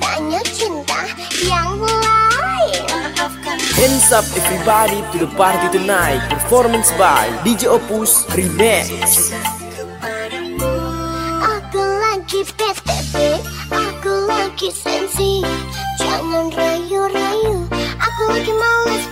banyak cinta yang lain Hands up everybody to the party tonight. Performance by DJ Opus Remix lagi PTB Aku lagi sensi Jangan rayu-rayu Aku lagi males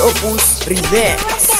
Opus Remix.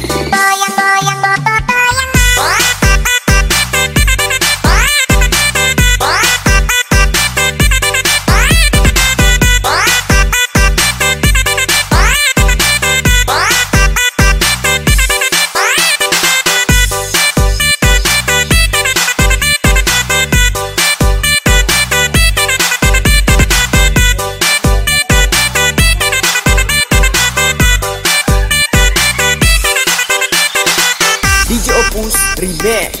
Yeah.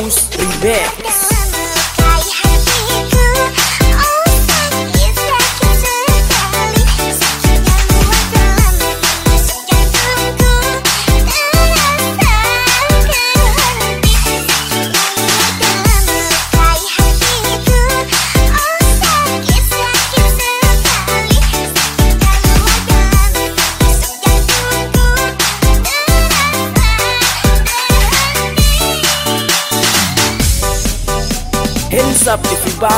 os remix.